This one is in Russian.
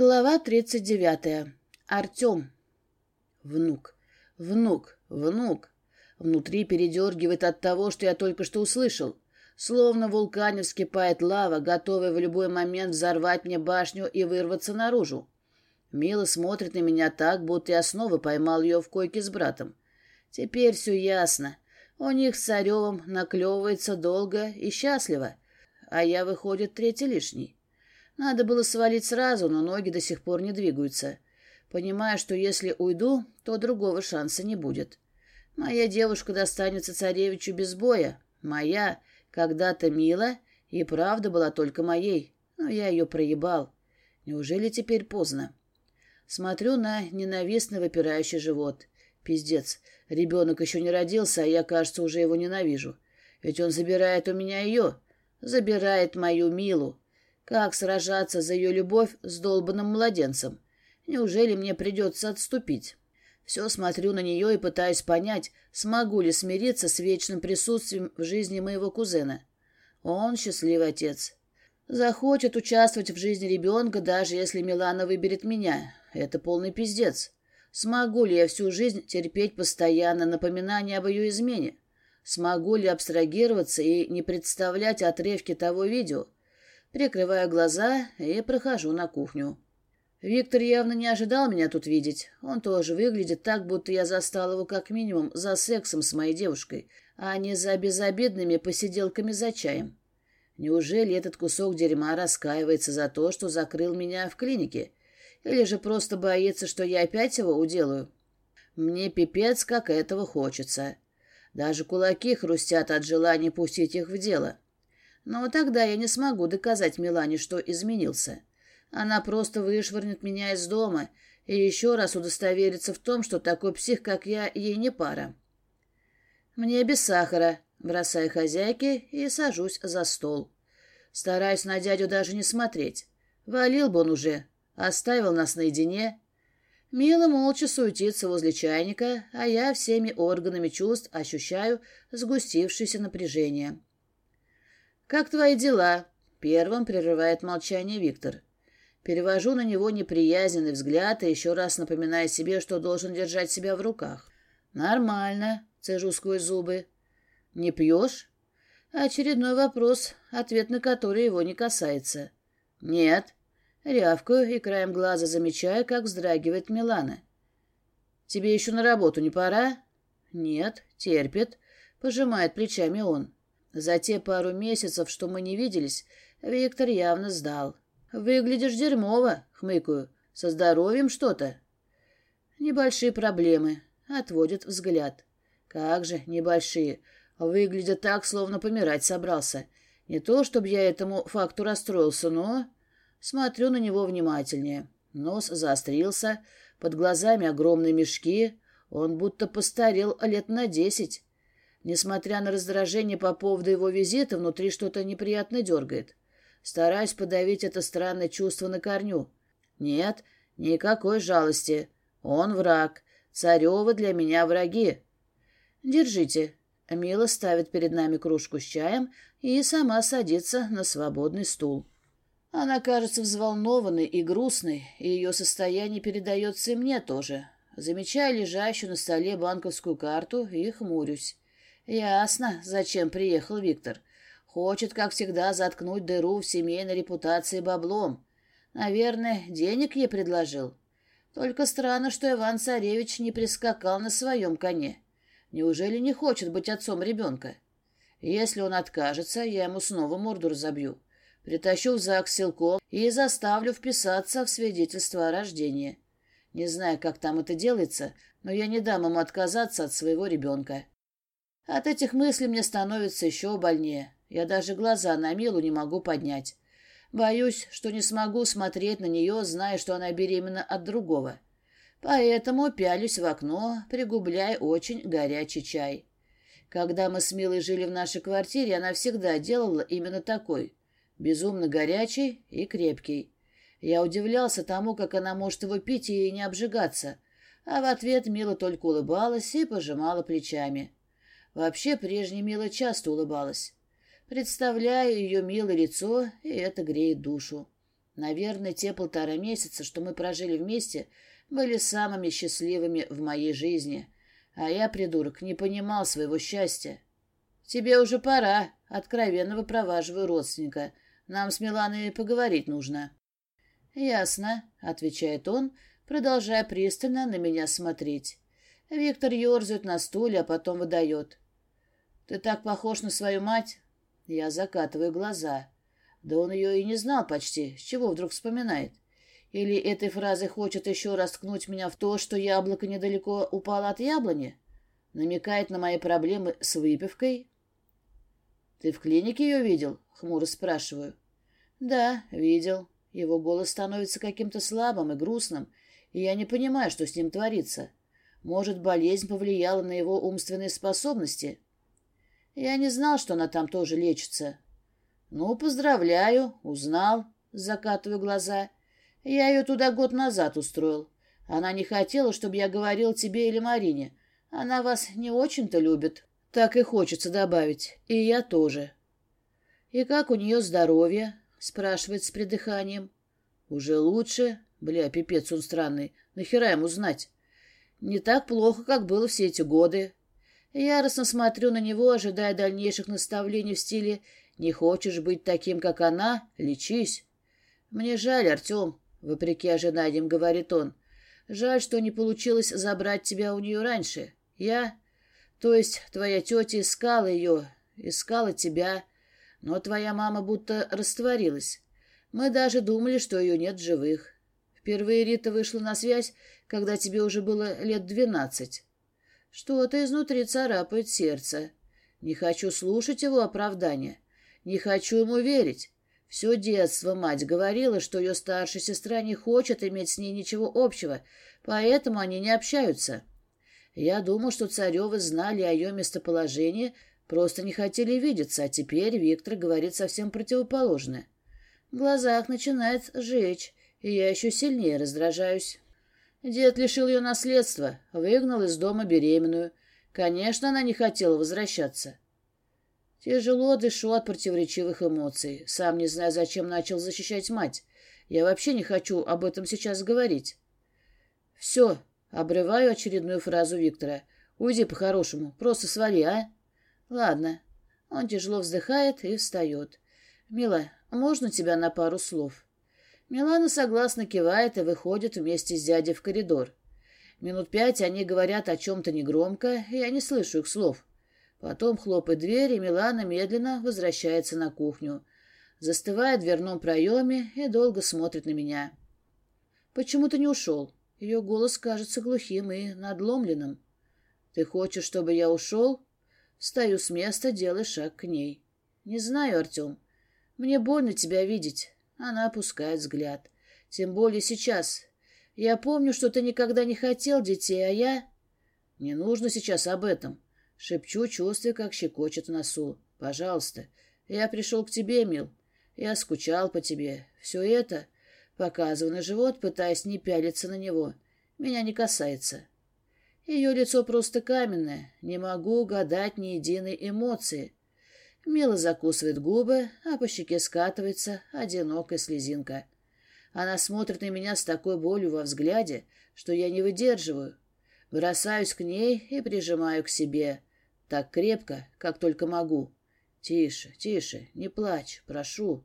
Глава тридцать девятая. Артем. Внук, внук, внук. Внутри передергивает от того, что я только что услышал. Словно в вулкане вскипает лава, готовая в любой момент взорвать мне башню и вырваться наружу. Мила смотрит на меня так, будто я снова поймал ее в койке с братом. Теперь все ясно. У них с Царевым наклевывается долго и счастливо, а я, выходит, третий лишний. Надо было свалить сразу, но ноги до сих пор не двигаются. Понимая, что если уйду, то другого шанса не будет. Моя девушка достанется царевичу без боя. Моя, когда-то мила, и правда была только моей. Но я ее проебал. Неужели теперь поздно? Смотрю на ненавистно выпирающий живот. Пиздец, ребенок еще не родился, а я, кажется, уже его ненавижу. Ведь он забирает у меня ее. Забирает мою Милу. Как сражаться за ее любовь с долбанным младенцем? Неужели мне придется отступить? Все смотрю на нее и пытаюсь понять, смогу ли смириться с вечным присутствием в жизни моего кузена. Он счастливый отец. Захочет участвовать в жизни ребенка, даже если Милана выберет меня. Это полный пиздец. Смогу ли я всю жизнь терпеть постоянно напоминание об ее измене? Смогу ли абстрагироваться и не представлять отрывки того видео? Прикрываю глаза и прохожу на кухню. Виктор явно не ожидал меня тут видеть. Он тоже выглядит так, будто я застал его как минимум за сексом с моей девушкой, а не за безобидными посиделками за чаем. Неужели этот кусок дерьма раскаивается за то, что закрыл меня в клинике? Или же просто боится, что я опять его уделаю? Мне пипец, как этого хочется. Даже кулаки хрустят от желания пустить их в дело. Но тогда я не смогу доказать Милане, что изменился. Она просто вышвырнет меня из дома и еще раз удостоверится в том, что такой псих, как я, ей не пара. Мне без сахара, бросаю хозяйке и сажусь за стол. Стараюсь на дядю даже не смотреть. Валил бы он уже, оставил нас наедине. Мило молча суетится возле чайника, а я всеми органами чувств ощущаю сгустившееся напряжение. «Как твои дела?» — первым прерывает молчание Виктор. Перевожу на него неприязненный взгляд и еще раз напоминаю себе, что должен держать себя в руках. «Нормально», — цежу сквозь зубы. «Не пьешь?» Очередной вопрос, ответ на который его не касается. «Нет». Рявкаю и краем глаза замечаю, как вздрагивает Милана. «Тебе еще на работу не пора?» «Нет, терпит», — пожимает плечами он. За те пару месяцев, что мы не виделись, Виктор явно сдал. «Выглядишь дерьмово», — хмыкаю. «Со здоровьем что-то?» «Небольшие проблемы», — отводит взгляд. «Как же небольшие. Выглядит так, словно помирать собрался. Не то, чтобы я этому факту расстроился, но...» Смотрю на него внимательнее. Нос заострился, под глазами огромные мешки. Он будто постарел лет на десять. Несмотря на раздражение по поводу его визита, внутри что-то неприятно дергает. Стараюсь подавить это странное чувство на корню. Нет, никакой жалости. Он враг. Царева для меня враги. Держите. Мила ставит перед нами кружку с чаем и сама садится на свободный стул. Она кажется взволнованной и грустной, и ее состояние передается и мне тоже. Замечаю лежащую на столе банковскую карту и хмурюсь. Ясно, зачем приехал Виктор. Хочет, как всегда, заткнуть дыру в семейной репутации баблом. Наверное, денег ей предложил. Только странно, что Иван-Царевич не прискакал на своем коне. Неужели не хочет быть отцом ребенка? Если он откажется, я ему снова морду разобью. Притащу в ЗАГС силком и заставлю вписаться в свидетельство о рождении. Не знаю, как там это делается, но я не дам ему отказаться от своего ребенка. От этих мыслей мне становится еще больнее. Я даже глаза на Милу не могу поднять. Боюсь, что не смогу смотреть на нее, зная, что она беременна от другого. Поэтому пялюсь в окно, пригубляя очень горячий чай. Когда мы с Милой жили в нашей квартире, она всегда делала именно такой. Безумно горячий и крепкий. Я удивлялся тому, как она может его пить и не обжигаться. А в ответ Мила только улыбалась и пожимала плечами. Вообще, прежняя Мила часто улыбалась. Представляю ее милое лицо, и это греет душу. Наверное, те полтора месяца, что мы прожили вместе, были самыми счастливыми в моей жизни. А я, придурок, не понимал своего счастья. Тебе уже пора. Откровенно выпроваживаю родственника. Нам с Миланой поговорить нужно. Ясно, отвечает он, продолжая пристально на меня смотреть. Виктор ерзает на стуле, а потом выдает. «Ты так похож на свою мать?» Я закатываю глаза. Да он ее и не знал почти, с чего вдруг вспоминает. Или этой фразой хочет еще раз ткнуть меня в то, что яблоко недалеко упало от яблони? Намекает на мои проблемы с выпивкой? «Ты в клинике ее видел?» — хмуро спрашиваю. «Да, видел. Его голос становится каким-то слабым и грустным, и я не понимаю, что с ним творится. Может, болезнь повлияла на его умственные способности? Я не знал, что она там тоже лечится. Ну, поздравляю, узнал, закатываю глаза. Я ее туда год назад устроил. Она не хотела, чтобы я говорил тебе или Марине. Она вас не очень-то любит. Так и хочется добавить. И я тоже. И как у нее здоровье? Спрашивает с придыханием. Уже лучше? Бля, пипец он странный. Нахера ему знать? Не так плохо, как было все эти годы. Яростно смотрю на него, ожидая дальнейших наставлений в стиле «Не хочешь быть таким, как она? Лечись». «Мне жаль, Артем», — вопреки ожиданиям говорит он. «Жаль, что не получилось забрать тебя у нее раньше. Я... То есть твоя тетя искала ее, искала тебя, но твоя мама будто растворилась. Мы даже думали, что ее нет в живых. Впервые Рита вышла на связь, когда тебе уже было лет двенадцать. Что-то изнутри царапает сердце. Не хочу слушать его оправдания. Не хочу ему верить. Все детство мать говорила, что ее старшая сестра не хочет иметь с ней ничего общего, поэтому они не общаются. Я думал, что Царевы знали о ее местоположении, просто не хотели видеться, а теперь Виктор говорит совсем противоположное. В глазах начинает жечь, и я еще сильнее раздражаюсь. Дед лишил ее наследства, выгнал из дома беременную. Конечно, она не хотела возвращаться. Тяжело дышу от противоречивых эмоций. Сам не знаю, зачем начал защищать мать. Я вообще не хочу об этом сейчас говорить. Все, обрываю очередную фразу Виктора. Уйди по-хорошему, просто свали, а? Ладно. Он тяжело вздыхает и встает. Мила, можно тебя на пару слов? Милана согласно кивает и выходит вместе с дядей в коридор. Минут пять они говорят о чем-то негромко, и я не слышу их слов. Потом хлопает дверь, и Милана медленно возвращается на кухню. Застывает в дверном проеме и долго смотрит на меня. «Почему ты не ушел?» Ее голос кажется глухим и надломленным. «Ты хочешь, чтобы я ушел?» Встаю с места, делая шаг к ней. «Не знаю, Артем. Мне больно тебя видеть. Она опускает взгляд. Тем более сейчас. Я помню, что ты никогда не хотел детей, а я... Не нужно сейчас об этом. Шепчу, чувствуя, как щекочет в носу. Пожалуйста. Я пришел к тебе, мил. Я скучал по тебе. Все это... Показываю на живот, пытаясь не пялиться на него. Меня не касается. Ее лицо просто каменное. Не могу угадать ни единой эмоции. Мила закусывает губы, а по щеке скатывается одинокая слезинка. Она смотрит на меня с такой болью во взгляде, что я не выдерживаю. Бросаюсь к ней и прижимаю к себе. Так крепко, как только могу. «Тише, тише, не плачь, прошу».